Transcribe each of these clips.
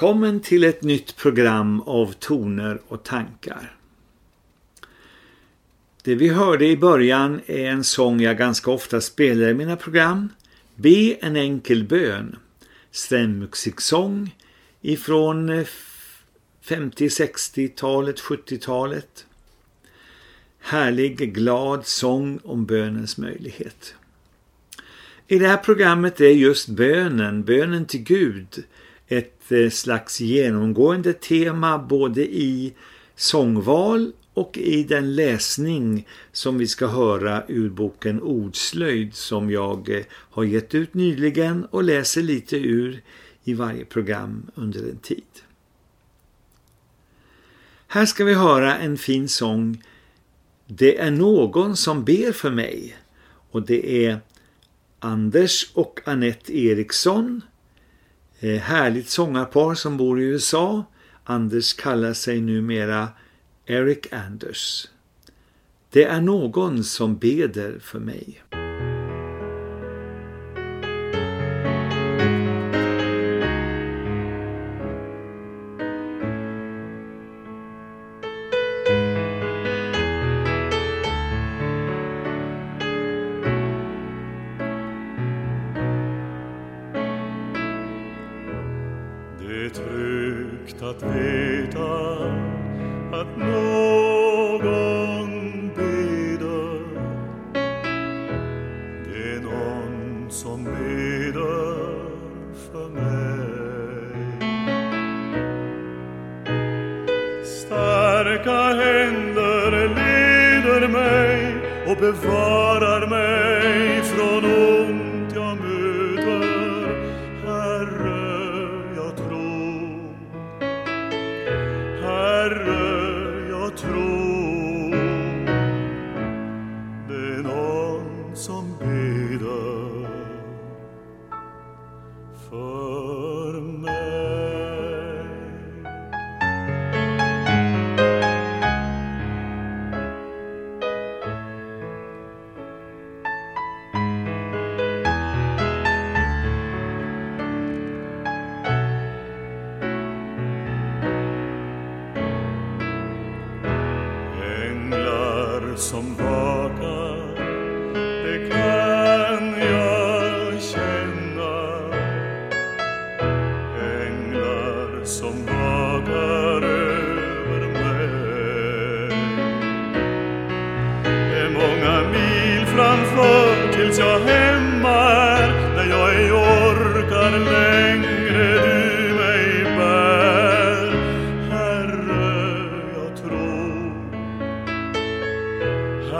Välkommen till ett nytt program av toner och tankar. Det vi hörde i början är en sång jag ganska ofta spelar i mina program. Be en enkel bön. Stämmusiksång ifrån 50-, 60-talet, 70-talet. Härlig, glad sång om bönens möjlighet. I det här programmet är just bönen, bönen till Gud, Eh, slags genomgående tema både i sångval och i den läsning som vi ska höra ur boken Ordslöjd som jag eh, har gett ut nyligen och läser lite ur i varje program under en tid. Här ska vi höra en fin sång Det är någon som ber för mig och det är Anders och Annette Eriksson Eh, härligt sångarpar som bor i USA. Anders kallar sig numera Eric Anders. Det är någon som beder för mig.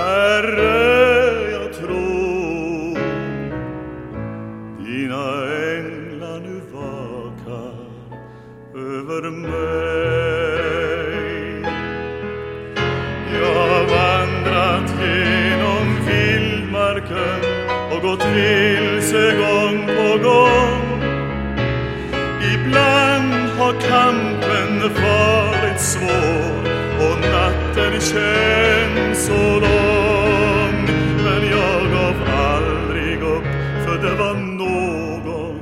Herre, jag tror dina änglar nu vakar över mig. Jag har vandrat genom vildmarken och gått vilse gång på gång. Ibland har kampen varit svår känns så lång Men jag gav aldrig upp för det var någon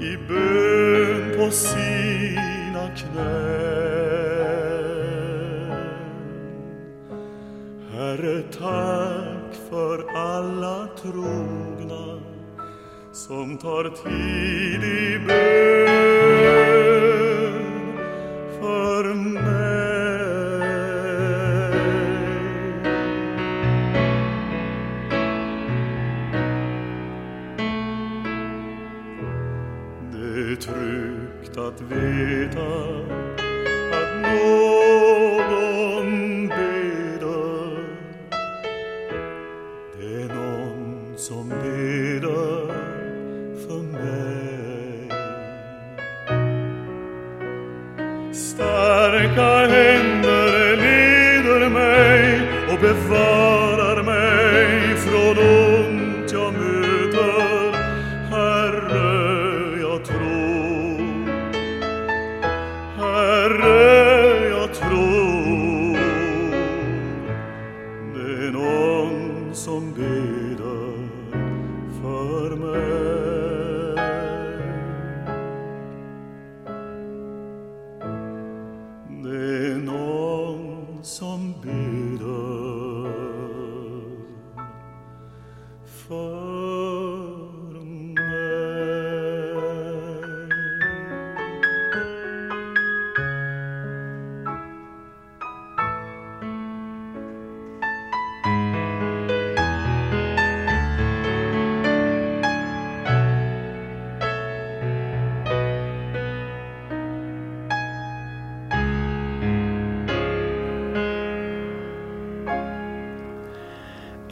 i bön på sina knän. Herre, tack för alla trogna som tar tid i bön.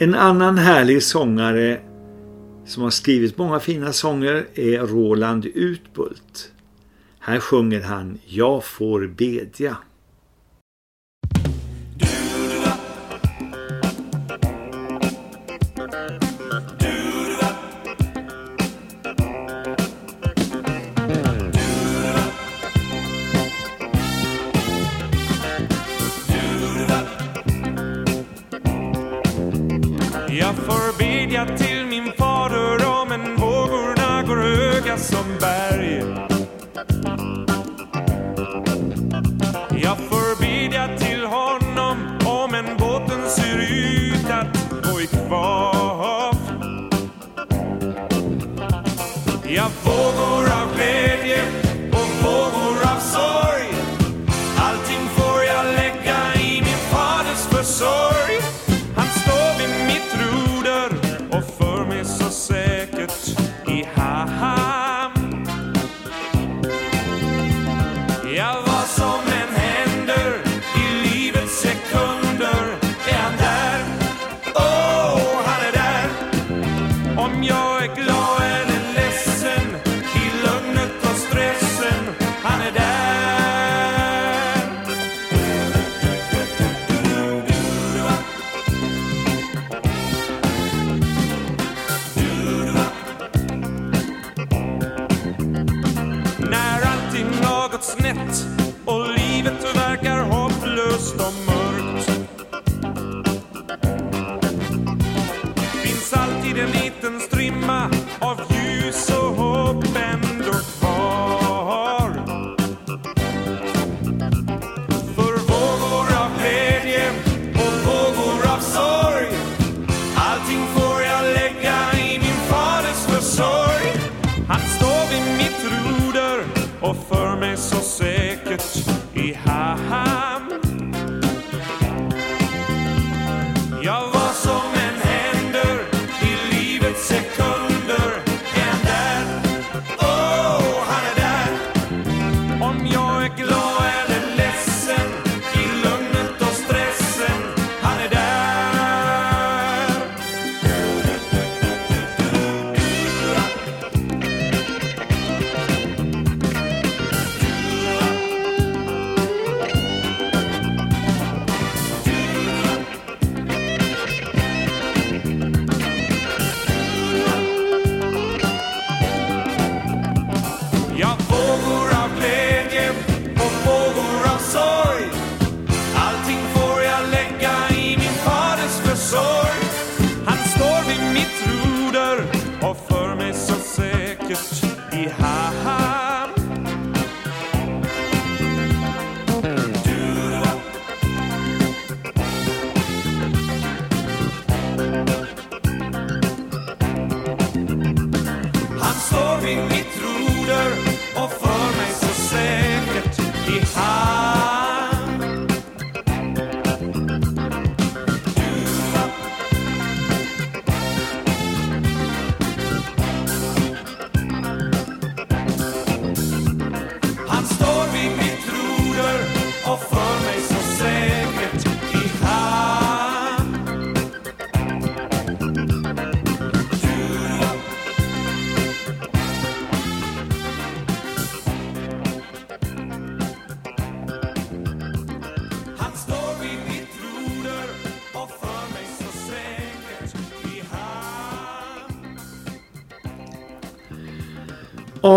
En annan härlig sångare som har skrivit många fina sånger är Roland Utbult. Här sjunger han Jag får bedja. Market, die Haare.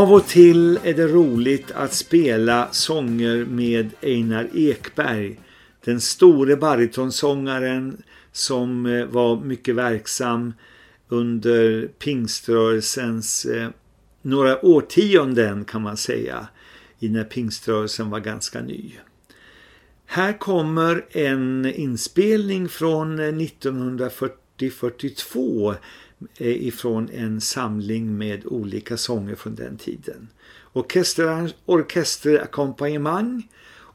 Av och till är det roligt att spela sånger med Einar Ekberg, den store baritonsångaren som eh, var mycket verksam under pingströrelsens eh, några årtionden kan man säga, när pingströrelsen var ganska ny. Här kommer en inspelning från eh, 1940-42 Eh, ifrån en samling med olika sånger från den tiden. Orkester,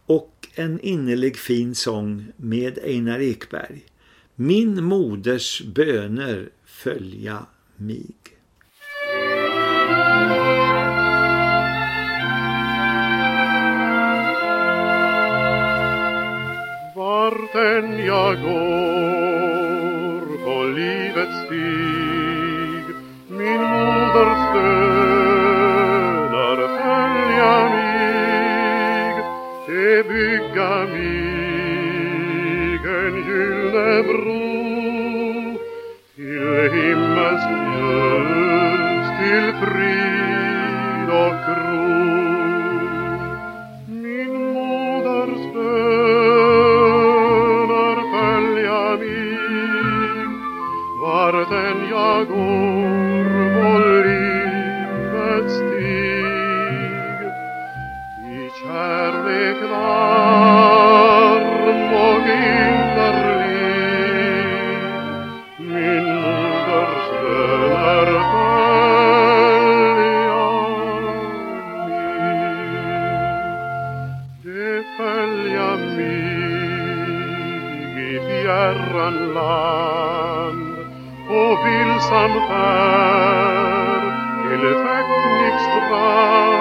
och en innerlig fin sång med Einar Ekberg. Min moders böner följa mig. Vart än jag går på livets stig moders van ver, il fait.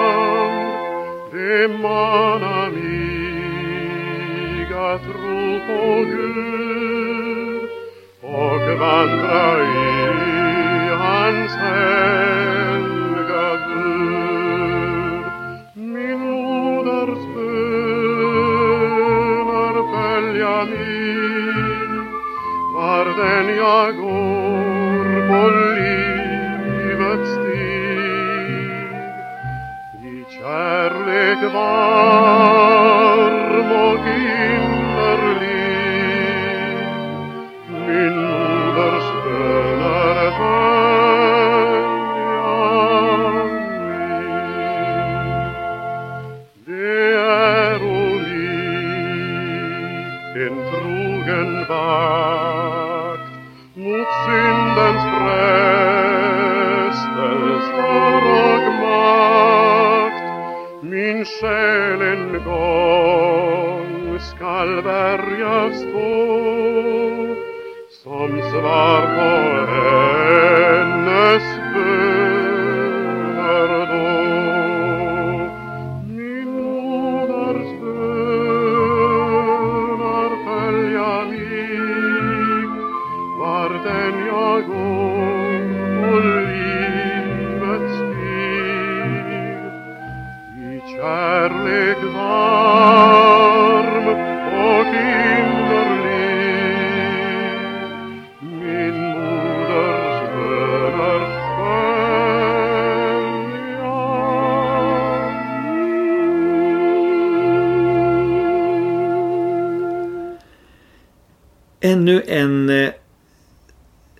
En eh,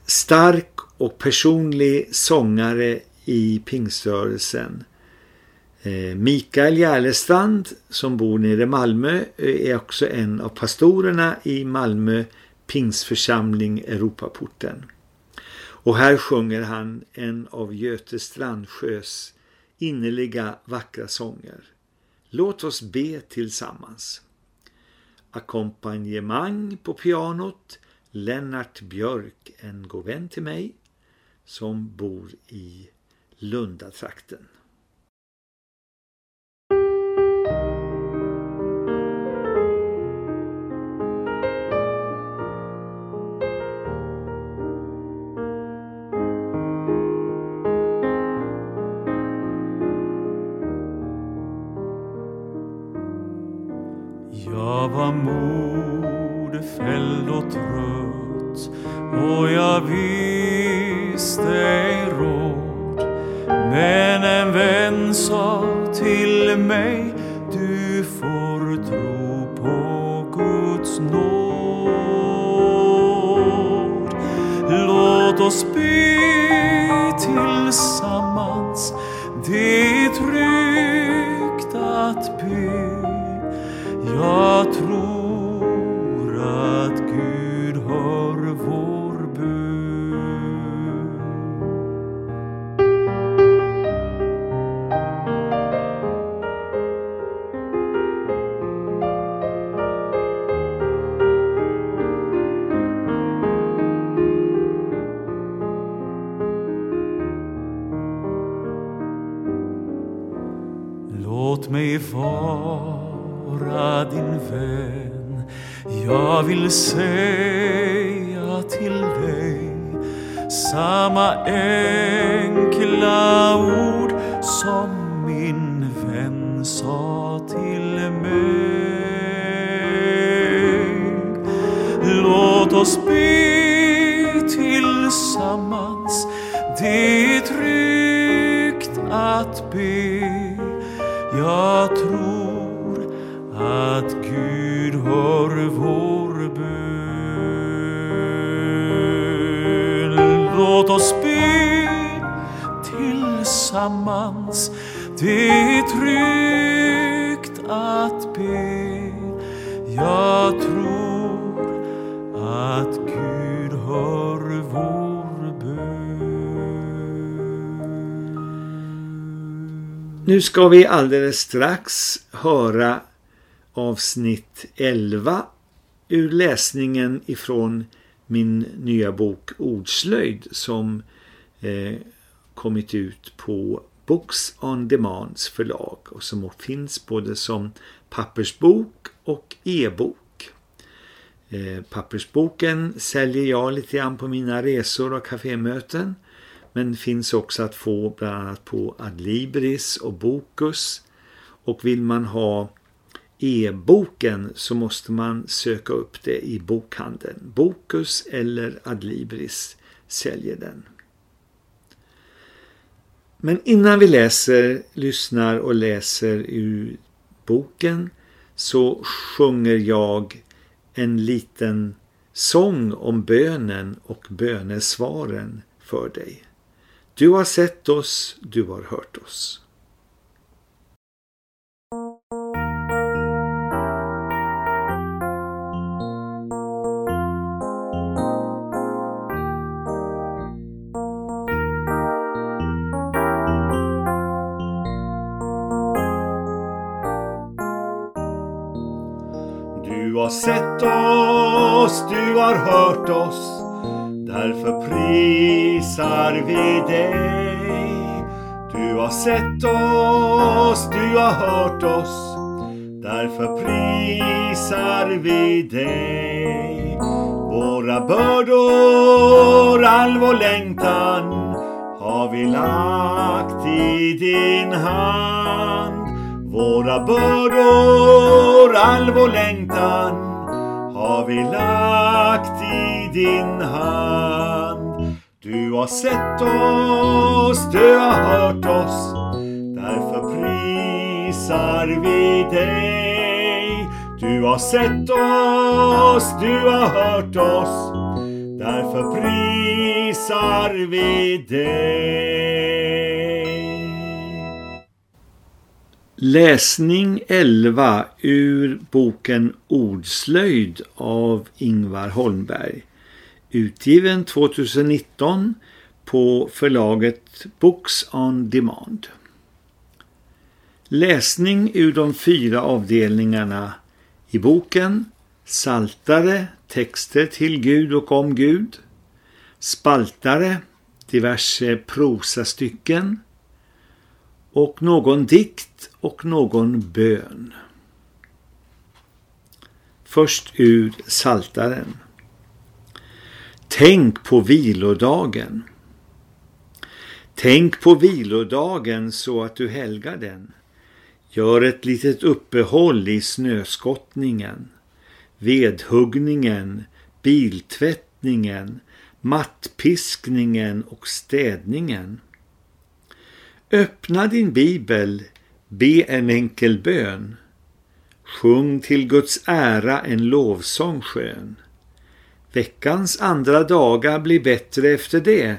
stark och personlig sångare i pingströrelsen. Eh, Mikael Järlestrand som bor nere i Malmö eh, är också en av pastorerna i Malmö pingsförsamling Europaporten. Och här sjunger han en av Göte Strandsjös innerliga vackra sånger. Låt oss be tillsammans. Ackompanjemang på pianot Lennart Björk, en god vän till mig som bor i Lundatrakten. Tillsammans. Det är tryggt att be. Jag tror att Gud hör vår bön. Nu ska vi alldeles strax höra avsnitt 11 ur läsningen ifrån min nya bok Ordslöjd som eh, kommit ut på Books on Demands förlag och som finns både som pappersbok och e-bok. Eh, pappersboken säljer jag lite grann på mina resor och kafémöten men finns också att få bland annat på Adlibris och Bokus och vill man ha e-boken så måste man söka upp det i bokhandeln. Bokus eller Adlibris säljer den. Men innan vi läser, lyssnar och läser ur boken så sjunger jag en liten sång om bönen och bönesvaren för dig. Du har sett oss, du har hört oss. Sett oss, du har hört oss. Därför prisar vi dig. Du har sett oss, du har hört oss. Därför prisar vi dig. Våra bördor, all vår längtan har vi lagt i din hand. Våra bördor, all vår längtan har vi lagt i din hand. Du har sett oss, du har hört oss, därför prisar vi dig. Du har sett oss, du har hört oss, därför prisar vi dig. Läsning 11 ur boken Ordslöjd av Ingvar Holmberg. Utgiven 2019 på förlaget Books on Demand. Läsning ur de fyra avdelningarna i boken Saltare, texter till Gud och om Gud. Spaltare, diverse prosastycken och någon dikt och någon bön. Först ur Saltaren. Tänk på vilodagen. Tänk på vilodagen så att du helgar den. Gör ett litet uppehåll i snöskottningen, vedhuggningen, biltvättningen, mattpiskningen och städningen. Öppna din bibel, be en enkel bön. Sjung till Guds ära en lovsång skön. Veckans andra dagar blir bättre efter det.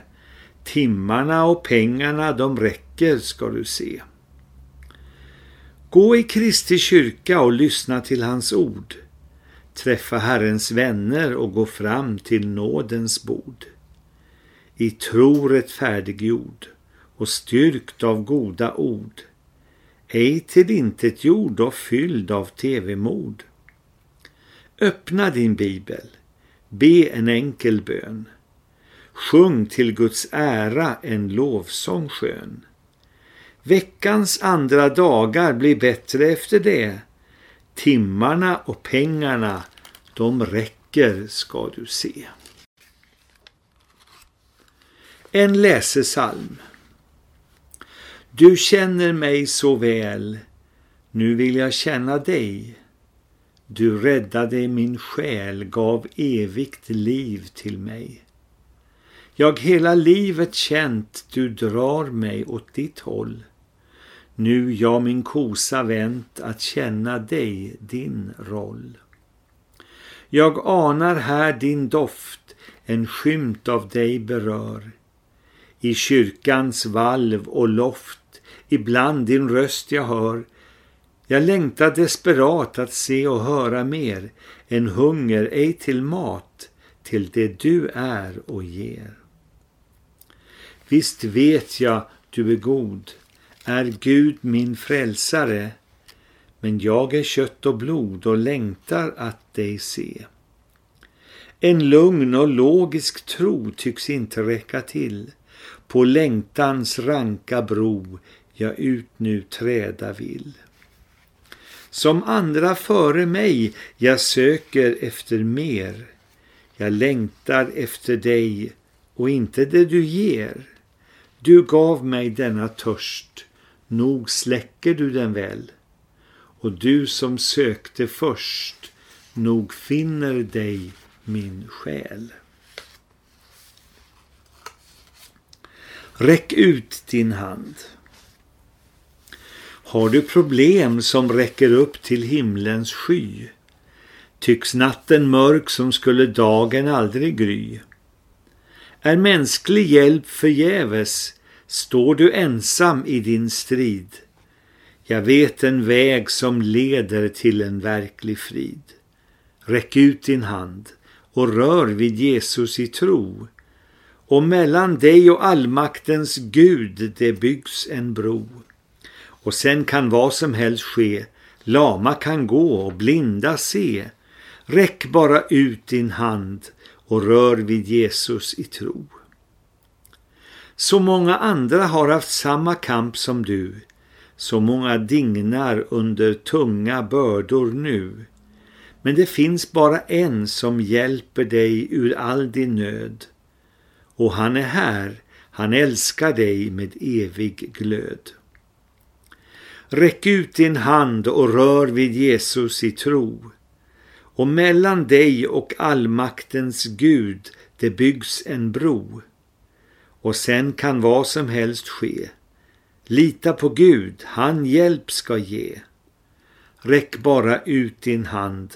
Timmarna och pengarna de räcker ska du se. Gå i Kristi kyrka och lyssna till hans ord. Träffa Herrens vänner och gå fram till nådens bord. I tro rättfärdiggjord och styrkt av goda ord. Ej till intet jord och fylld av tv-mod. Öppna din bibel, be en enkel bön. Sjung till Guds ära en lovsång skön. Veckans andra dagar blir bättre efter det. Timmarna och pengarna, de räcker ska du se. En läsesalm. Du känner mig så väl, nu vill jag känna dig. Du räddade min själ, gav evigt liv till mig. Jag hela livet känt, du drar mig åt ditt håll. Nu jag min kosa vänt att känna dig, din roll. Jag anar här din doft, en skymt av dig berör. I kyrkans valv och loft, ibland din röst jag hör. Jag längtar desperat att se och höra mer, en hunger ej till mat, till det du är och ger. Visst vet jag du är god, är Gud min frälsare, men jag är kött och blod och längtar att dig se. En lugn och logisk tro tycks inte räcka till. På längtans ranka bro jag ut nu träda vill. Som andra före mig jag söker efter mer. Jag längtar efter dig och inte det du ger. Du gav mig denna törst, nog släcker du den väl. Och du som sökte först, nog finner dig min själ. Räck ut din hand. Har du problem som räcker upp till himlens sky? Tycks natten mörk som skulle dagen aldrig gry? Är mänsklig hjälp förgäves? Står du ensam i din strid? Jag vet en väg som leder till en verklig frid. Räck ut din hand och rör vid Jesus i tro. Och mellan dig och allmaktens Gud det byggs en bro. Och sen kan vad som helst ske, lama kan gå och blinda se. Räck bara ut din hand och rör vid Jesus i tro. Så många andra har haft samma kamp som du, så många dignar under tunga bördor nu. Men det finns bara en som hjälper dig ur all din nöd. Och han är här, han älskar dig med evig glöd. Räck ut din hand och rör vid Jesus i tro. Och mellan dig och allmaktens Gud det byggs en bro. Och sen kan vad som helst ske. Lita på Gud, han hjälp ska ge. Räck bara ut din hand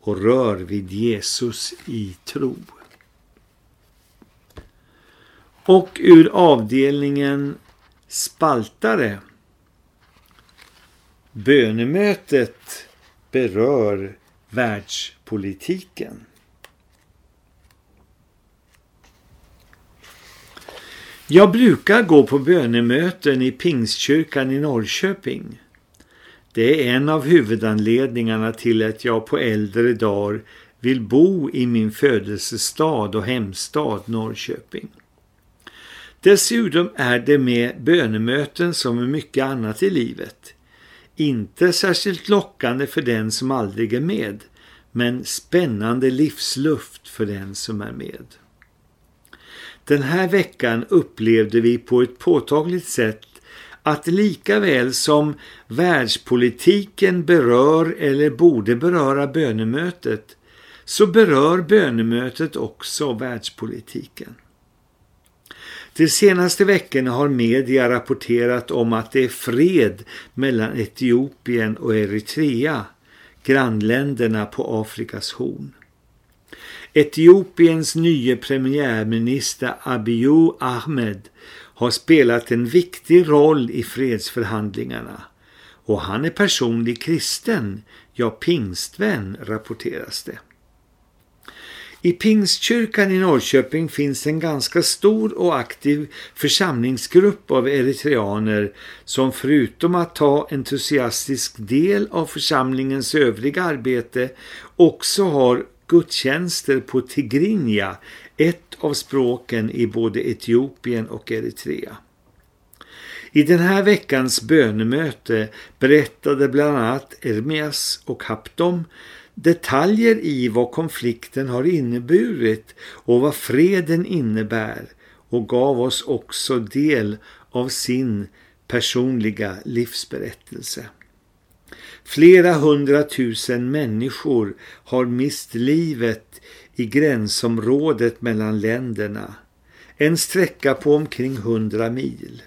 och rör vid Jesus i tro. Och ur avdelningen spaltare Bönemötet berör världspolitiken. Jag brukar gå på bönemöten i Pingstkyrkan i Norrköping. Det är en av huvudanledningarna till att jag på äldre dagar vill bo i min födelsestad och hemstad Norrköping. Dessutom är det med bönemöten som med mycket annat i livet. Inte särskilt lockande för den som aldrig är med, men spännande livsluft för den som är med. Den här veckan upplevde vi på ett påtagligt sätt att lika väl som världspolitiken berör eller borde beröra bönemötet så berör bönemötet också världspolitiken. De senaste veckorna har media rapporterat om att det är fred mellan Etiopien och Eritrea, grannländerna på Afrikas horn. Etiopiens nye premiärminister Abiy Ahmed har spelat en viktig roll i fredsförhandlingarna och han är personlig kristen, ja pingstvän rapporteras det. I Pingstkyrkan i Norrköping finns en ganska stor och aktiv församlingsgrupp av eritreaner som förutom att ta entusiastisk del av församlingens övriga arbete också har gudstjänster på tigrinja, ett av språken i både Etiopien och Eritrea. I den här veckans bönemöte berättade bland annat Ermias och Haptom detaljer i vad konflikten har inneburit och vad freden innebär och gav oss också del av sin personliga livsberättelse. Flera hundratusen människor har mist livet i gränsområdet mellan länderna, en sträcka på omkring hundra mil.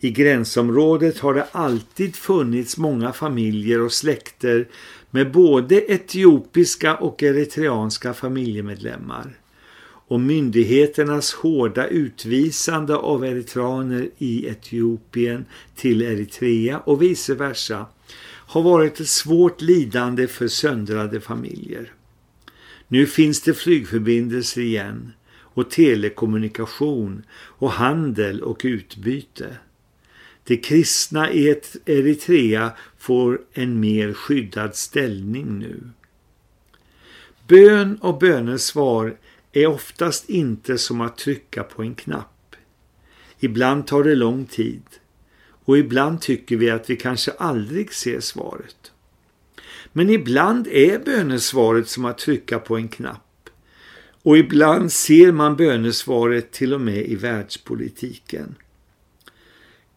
I gränsområdet har det alltid funnits många familjer och släkter med både etiopiska och eritreanska familjemedlemmar. Och myndigheternas hårda utvisande av eritreaner i Etiopien till Eritrea och vice versa har varit ett svårt lidande för söndrade familjer. Nu finns det flygförbindelser igen och telekommunikation och handel och utbyte. De kristna i Eritrea får en mer skyddad ställning nu. Bön och bönesvar är oftast inte som att trycka på en knapp. Ibland tar det lång tid och ibland tycker vi att vi kanske aldrig ser svaret. Men ibland är bönesvaret som att trycka på en knapp och ibland ser man bönesvaret till och med i världspolitiken.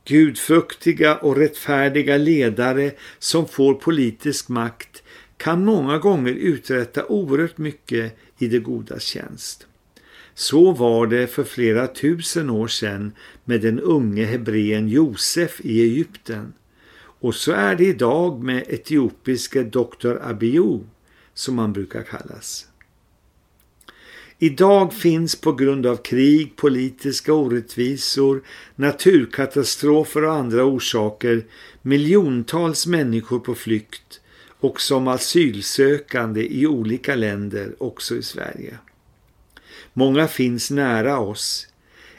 Gudfruktiga och rättfärdiga ledare som får politisk makt kan många gånger uträtta oerhört mycket i det goda tjänst. Så var det för flera tusen år sedan med den unge hebreen Josef i Egypten. Och så är det idag med etiopiske doktor Abiyu som han brukar kallas. Idag finns på grund av krig, politiska orättvisor, naturkatastrofer och andra orsaker miljontals människor på flykt och som asylsökande i olika länder, också i Sverige. Många finns nära oss.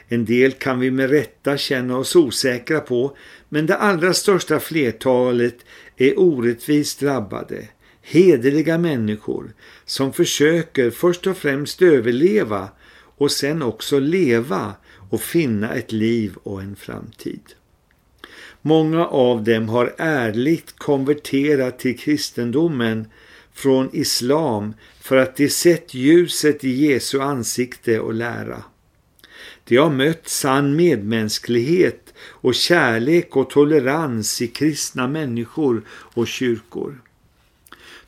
En del kan vi med rätta känna oss osäkra på, men det allra största flertalet är orättvist drabbade hederliga människor som försöker först och främst överleva och sen också leva och finna ett liv och en framtid. Många av dem har ärligt konverterat till kristendomen från islam för att de sett ljuset i Jesu ansikte och lära. De har mött sann medmänsklighet och kärlek och tolerans i kristna människor och kyrkor.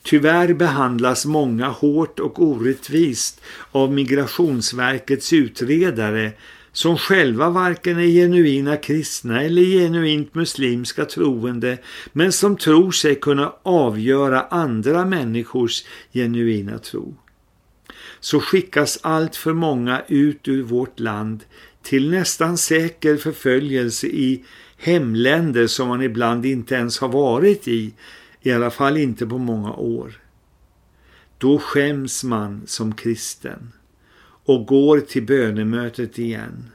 Tyvärr behandlas många hårt och orättvist av Migrationsverkets utredare som själva varken är genuina kristna eller genuint muslimska troende men som tror sig kunna avgöra andra människors genuina tro. Så skickas allt för många ut ur vårt land till nästan säker förföljelse i hemländer som man ibland inte ens har varit i i alla fall inte på många år. Då skäms man som kristen och går till bönemötet igen.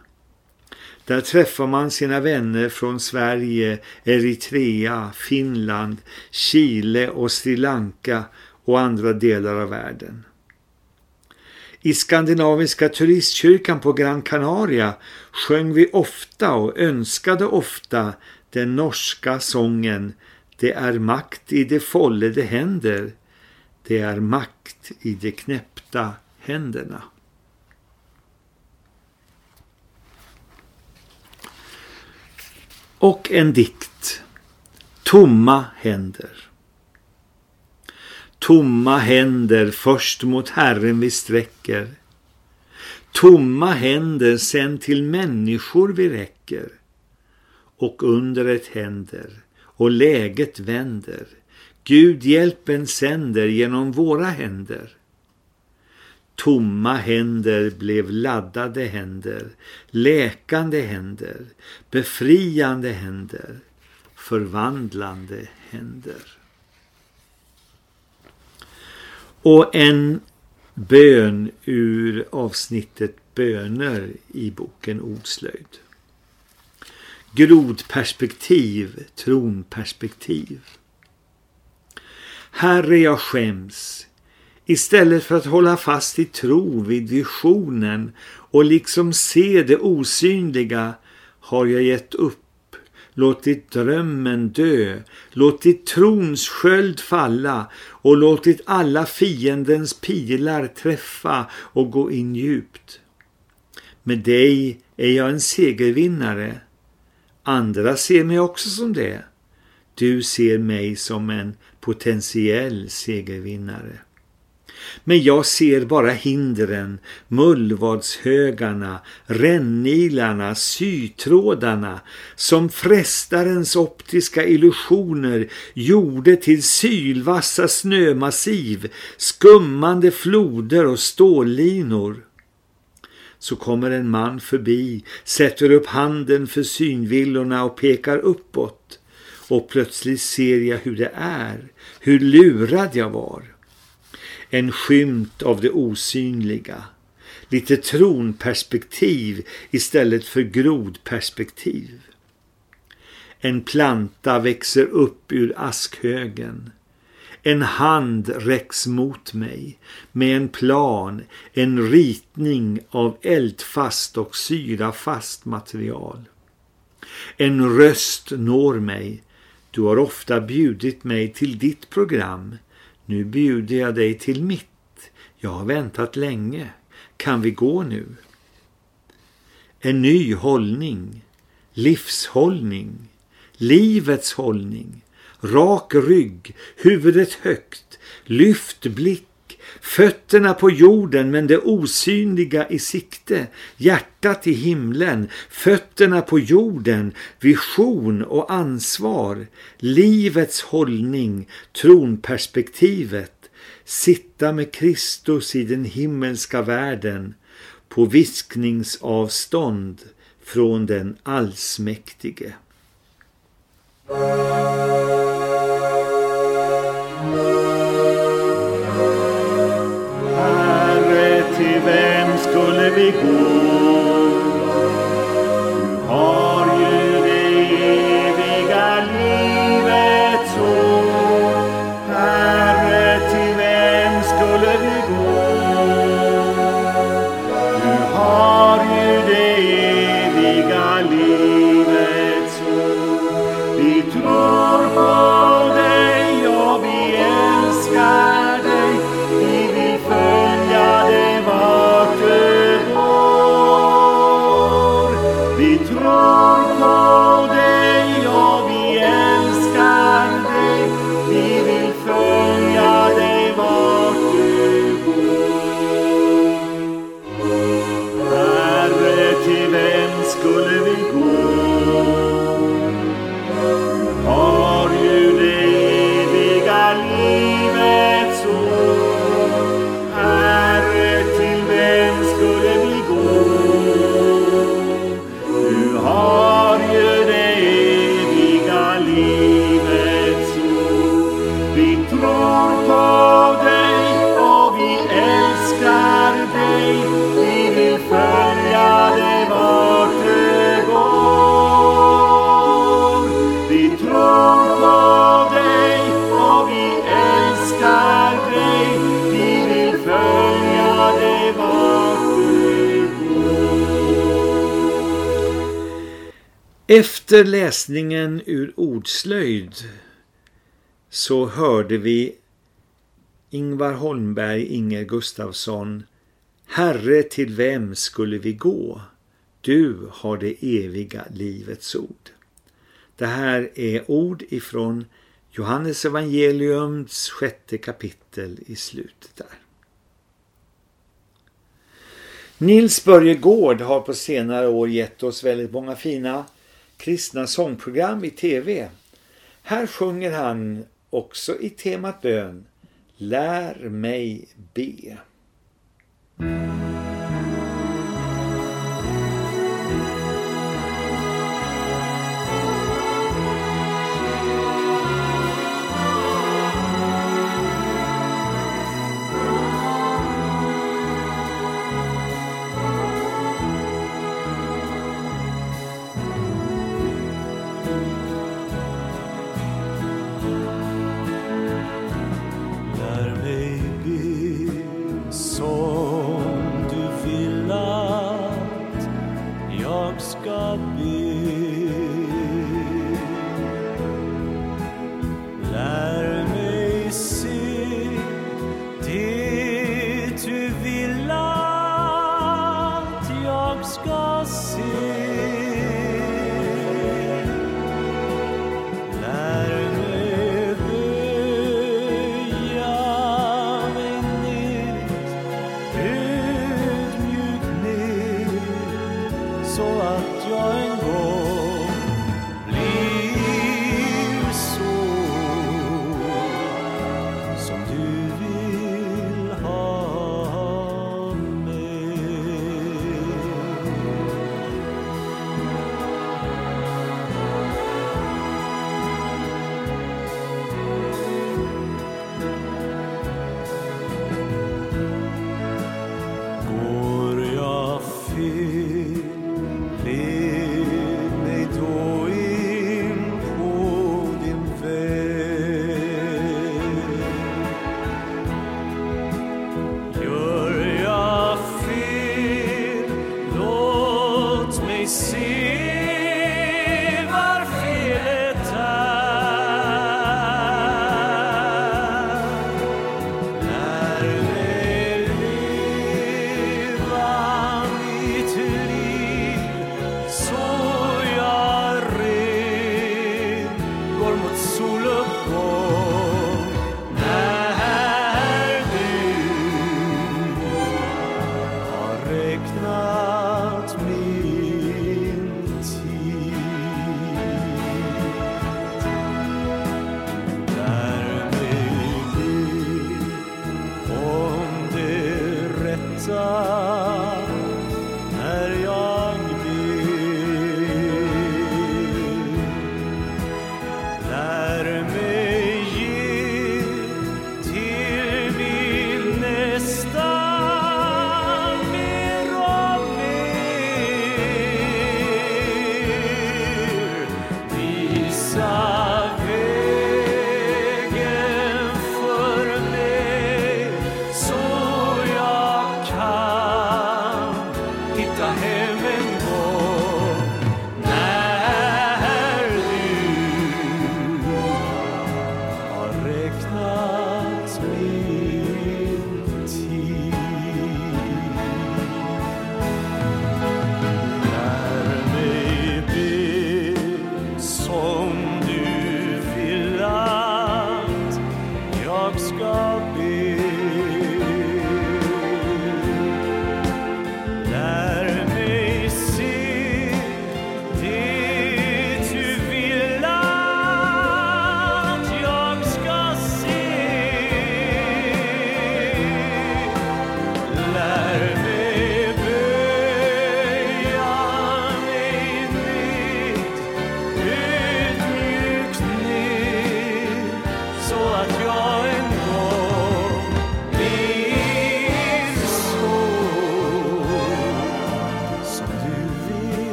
Där träffar man sina vänner från Sverige, Eritrea, Finland, Chile och Sri Lanka och andra delar av världen. I skandinaviska turistkyrkan på Gran Canaria sjöng vi ofta och önskade ofta den norska sången det är makt i de follede händer. Det är makt i de knäppta händerna. Och en dikt. Tomma händer. Tomma händer först mot Herren vi sträcker. Tomma händer sen till människor vi räcker och under ett händer och läget vänder. Gud hjälpen sänder genom våra händer. Tomma händer blev laddade händer, läkande händer, befriande händer, förvandlande händer. Och en bön ur avsnittet böner i boken Ordslöjd. Grodperspektiv, tronperspektiv. Herre, jag skäms. Istället för att hålla fast i tro vid visionen och liksom se det osynliga har jag gett upp låtit drömmen dö, låtit trons sköld falla och låtit alla fiendens pilar träffa och gå in djupt. Med dig är jag en segervinnare. Andra ser mig också som det. Du ser mig som en potentiell segervinnare. Men jag ser bara hindren, mullvadshögarna, rännilarna, sytrådarna som frestarens optiska illusioner gjorde till sylvassa snömassiv, skummande floder och stållinor. Så kommer en man förbi, sätter upp handen för synvillorna och pekar uppåt. Och plötsligt ser jag hur det är, hur lurad jag var en skymt av det osynliga. Lite tronperspektiv istället för grodperspektiv. En planta växer upp ur askhögen. En hand räcks mot mig med en plan, en ritning av eldfast och syrafast material. En röst når mig. Du har ofta bjudit mig till ditt program. Nu bjuder jag dig till mitt. Jag har väntat länge. Kan vi gå nu? En ny hållning, livshållning, livets hållning, rak rygg, huvudet högt, lyft blick, Fötterna på jorden men det osynliga i sikte, hjärtat i himlen, fötterna på jorden, vision och ansvar, livets hållning, tronperspektivet, sitta med Kristus i den himmelska världen, på viskningsavstånd från den allsmäktige. Herre, till vem skulle vi gå? Efter läsningen ur ordslöjd så hörde vi Ingvar Holmberg, Inger Gustafsson Herre, till vem skulle vi gå? Du har det eviga livets ord. Det här är ord ifrån Johannes evangeliums sjätte kapitel i slutet där. Nils Börje Gård har på senare år gett oss väldigt många fina kristna sångprogram i tv. Här sjunger han också i temat bön Lär mig be.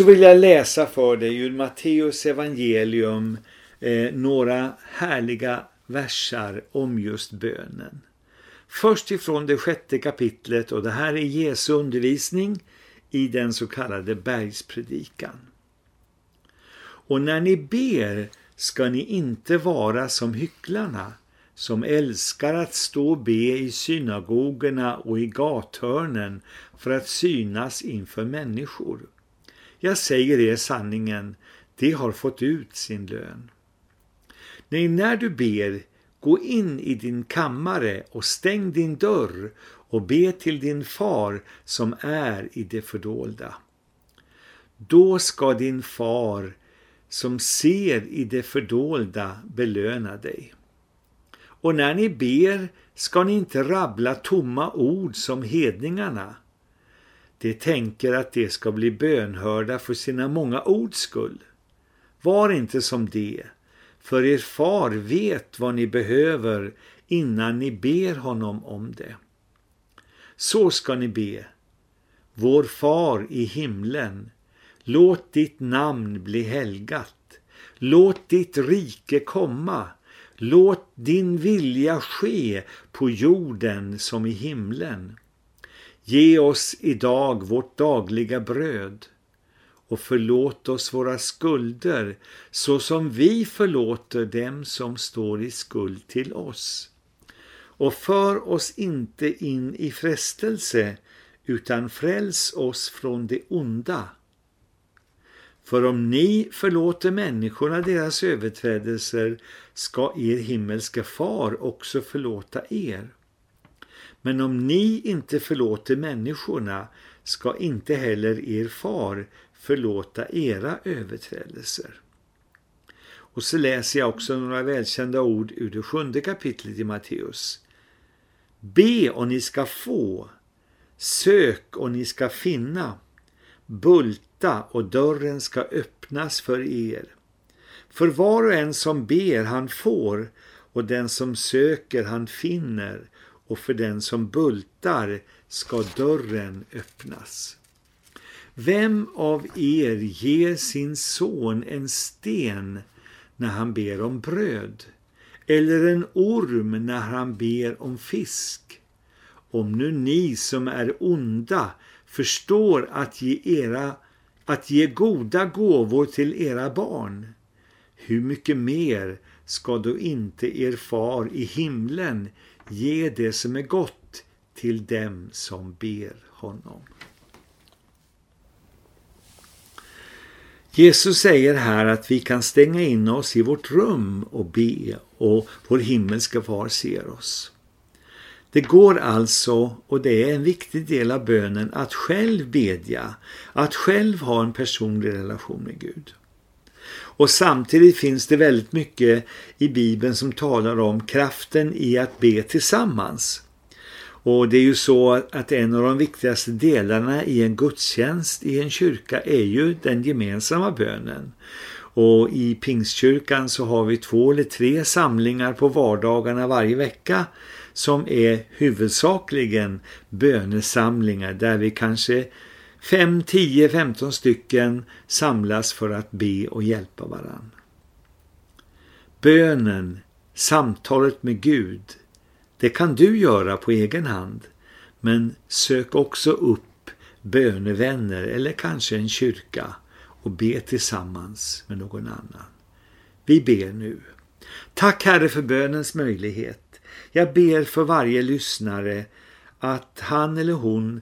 Så vill jag läsa för dig ur Matteus evangelium eh, några härliga versar om just bönen. Först ifrån det sjätte kapitlet och det här är Jesu undervisning i den så kallade bergspredikan. Och när ni ber ska ni inte vara som hycklarna, som älskar att stå och be i synagogorna och i gathörnen för att synas inför människor. Jag säger er sanningen, de har fått ut sin lön. Nej, när du ber, gå in i din kammare och stäng din dörr och be till din far som är i det fördolda. Då ska din far som ser i det fördolda belöna dig. Och när ni ber ska ni inte rabbla tomma ord som hedningarna. De tänker att de ska bli bönhörda för sina många ords skull. Var inte som det, för er far vet vad ni behöver innan ni ber honom om det. Så ska ni be. Vår far i himlen, låt ditt namn bli helgat. Låt ditt rike komma. Låt din vilja ske på jorden som i himlen. Ge oss idag vårt dagliga bröd och förlåt oss våra skulder så som vi förlåter dem som står i skuld till oss. Och för oss inte in i frestelse utan fräls oss från det onda. För om ni förlåter människorna deras överträdelser ska er himmelska far också förlåta er. Men om ni inte förlåter människorna ska inte heller er far förlåta era överträdelser. Och så läser jag också några välkända ord ur det sjunde kapitlet i Matteus. Be och ni ska få, sök och ni ska finna, bulta och dörren ska öppnas för er. För var och en som ber han får och den som söker han finner och för den som bultar ska dörren öppnas. Vem av er ger sin son en sten när han ber om bröd? Eller en orm när han ber om fisk? Om nu ni som är onda förstår att ge, era, att ge goda gåvor till era barn, hur mycket mer ska då inte er far i himlen ge det som är gott till dem som ber honom? Jesus säger här att vi kan stänga in oss i vårt rum och be och vår himmelska far ser oss. Det går alltså, och det är en viktig del av bönen, att själv bedja, att själv ha en personlig relation med Gud. Och samtidigt finns det väldigt mycket i Bibeln som talar om kraften i att be tillsammans. Och det är ju så att en av de viktigaste delarna i en gudstjänst i en kyrka är ju den gemensamma bönen. Och i Pingstkyrkan så har vi två eller tre samlingar på vardagarna varje vecka som är huvudsakligen bönesamlingar där vi kanske 5, 10, 15 stycken samlas för att be och hjälpa varann. Bönen, samtalet med Gud, det kan du göra på egen hand, men sök också upp bönevänner eller kanske en kyrka och be tillsammans med någon annan. Vi ber nu. Tack Herre för bönens möjlighet. Jag ber för varje lyssnare att han eller hon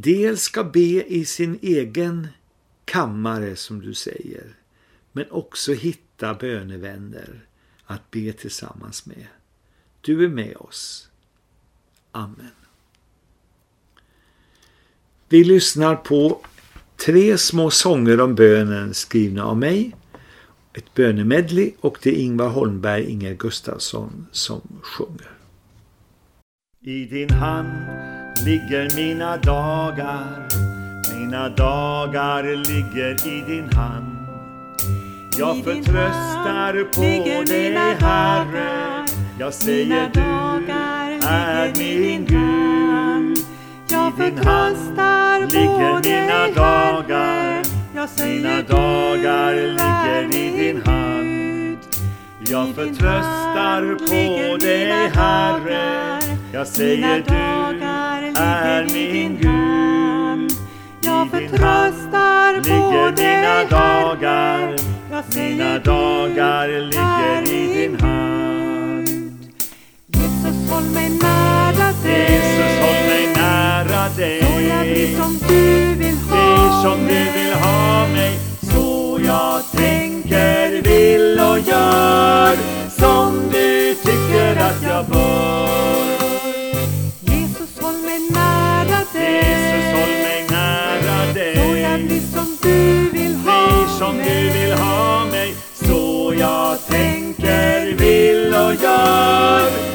dels ska be i sin egen kammare som du säger, men också hitta bönevänner att be tillsammans med. Du är med oss. Amen. Vi lyssnar på tre små sånger om bönen skrivna av mig. Ett bönemedley och det är Ingvar Holmberg, Inger Gustafsson som sjunger. I din hand ligger mina dagar Mina dagar ligger i din hand Jag förtröstar på dig Herre jag säger du är min Gud. Jag förtröstar på dig, mina dagar. Jag säger mina dagar ligger i din hand. Jag förtröstar på dig, Herre. Jag säger du är min Gud. Jag förtröstar på dig, mina dagar. Mina dagar ligger i din hand. Jesus håll mig nära dig. Jesus, håll mig nära dig. Så jag blir som du vill ha som du vill ha mig. Så jag tänker, vill och gör som du tycker att jag bör. Som du vill ha mig. Så jag tänker, vill och gör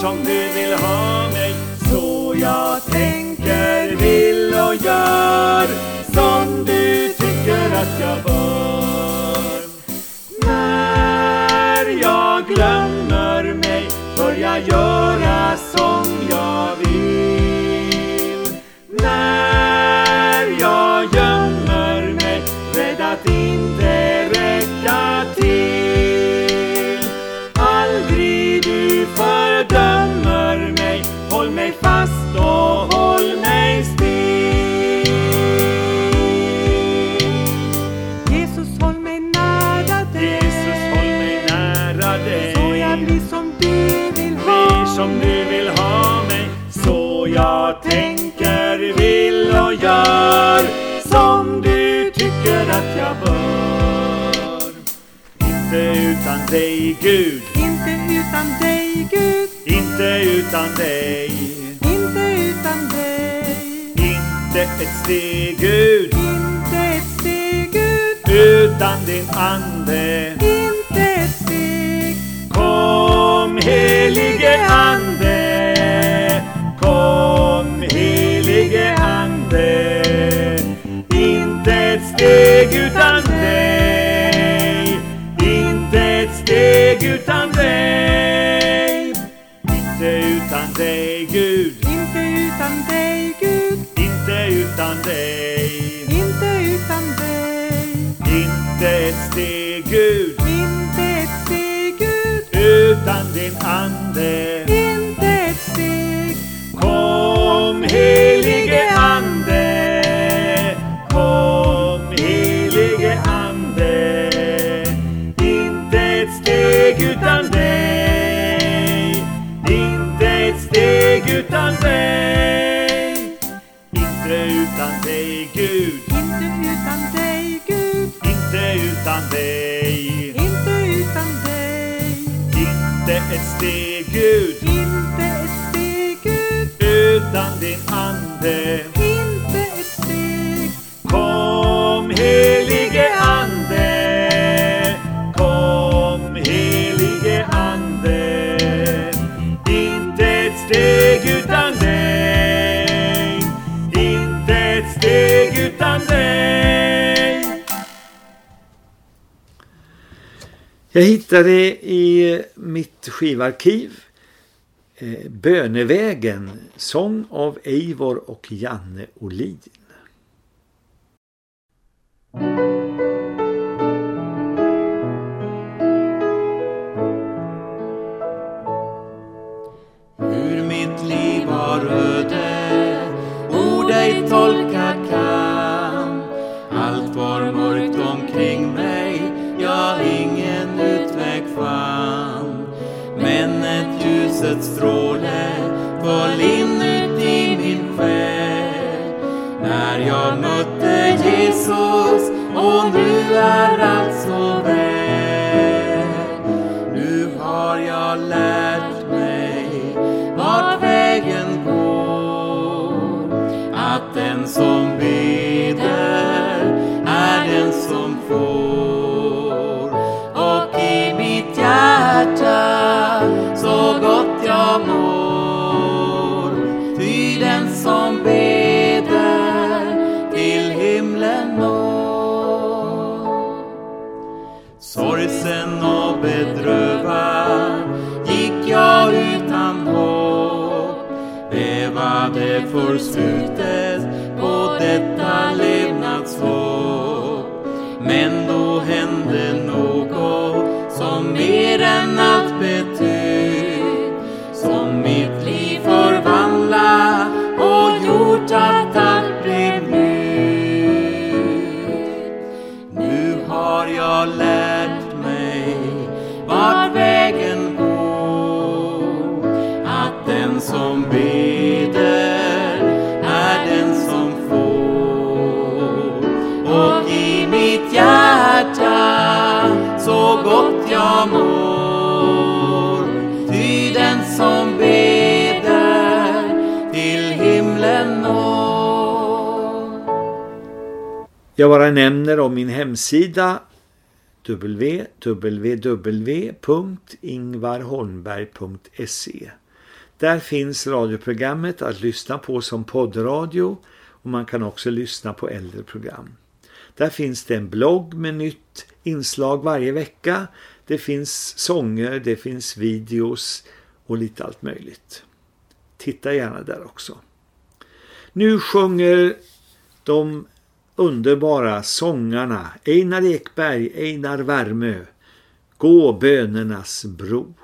som du vill ha mig. Så jag tänker, vill och gör som du tycker att jag bör. När jag glömmer mig börjar göra som dig, Gud. Inte utan dig Gud. Inte utan dig. Inte utan dig. Inte ett steg, Gud. Inte ett steg Gud. Utan din ande. Inte ett steg. Kom helige Ande, utan dig. Inte utan dig. Inte ett steg Gud, Inte ett steg Gud. utan din Ande. Jag hittade i mitt skivarkiv eh, Bönevägen, sång av Eivor och Janne Olin. Ljusets stråle föll in min själ. När jag mötte Jesus och nu är allt så väl. Nu har jag lärt mig vart vägen går. Att den som beder är den som får. Och i mitt hjärta så gott bedrövad. Gick jag utan hopp? Bävade för slutet Jag bara nämner om min hemsida www.ingvarholmberg.se Där finns radioprogrammet att lyssna på som poddradio och man kan också lyssna på äldre program. Där finns det en blogg med nytt inslag varje vecka. Det finns sånger, det finns videos och lite allt möjligt. Titta gärna där också. Nu sjunger de underbara sångarna Einar Ekberg, Einar Värmö, Gå bönernas bro.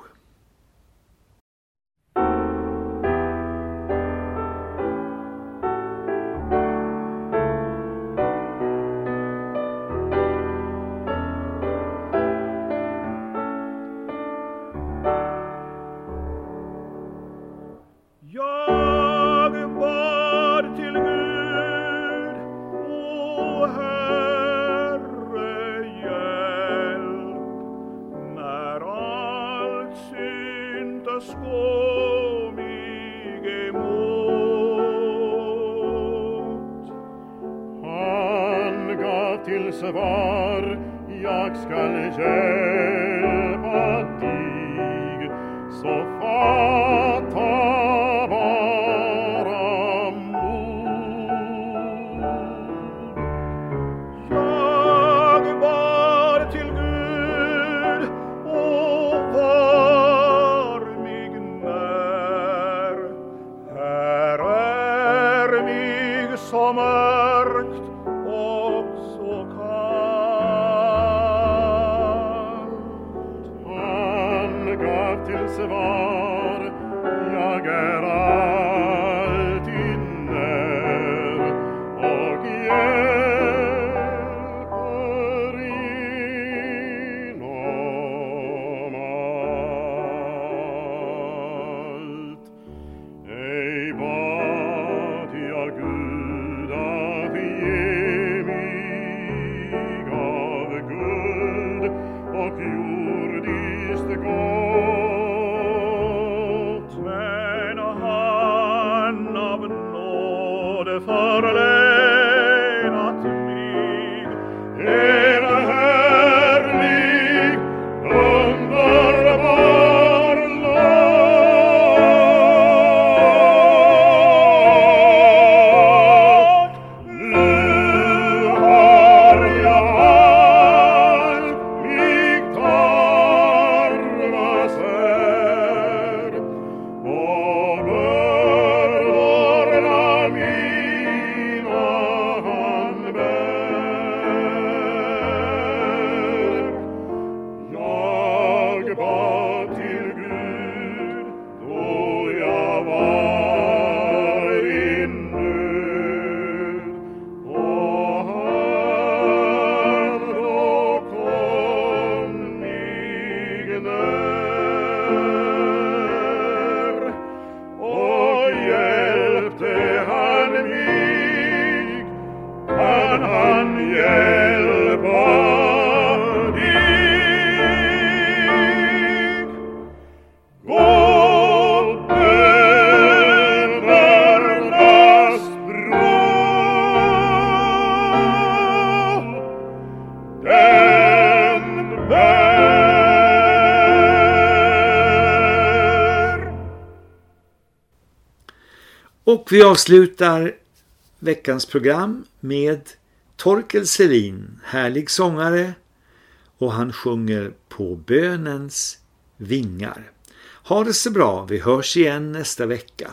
Och vi avslutar veckans program med Torkel Selin, härlig sångare och han sjunger på bönens vingar. Ha det så bra, vi hörs igen nästa vecka.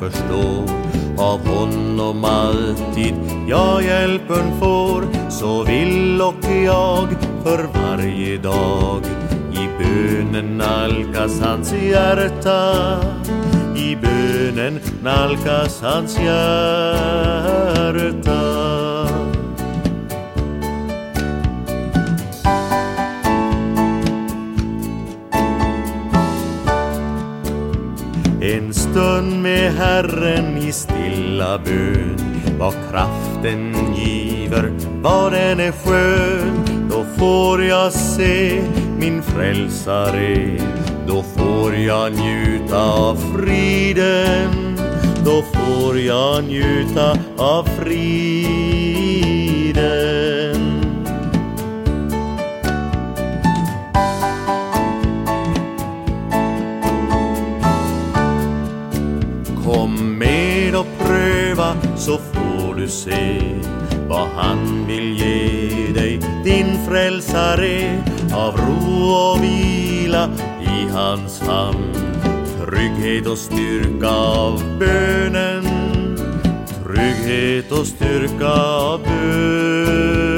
Förstå Av honom alltid. Jag hjälpen får Så vill och jag för varje dag. I bönen nalkas hans hjärta. I bönen nalkas hans hjärta. Stund med Herren i stilla bön Vad kraften giver, vad den är skön Då får jag se min frälsare. Då får jag njuta av friden Då får jag njuta av friden. Se vad han vill ge dig, din frälsare av ro och vila i hans famn. Trygghet och styrka av bönen, trygghet och styrka av bönen.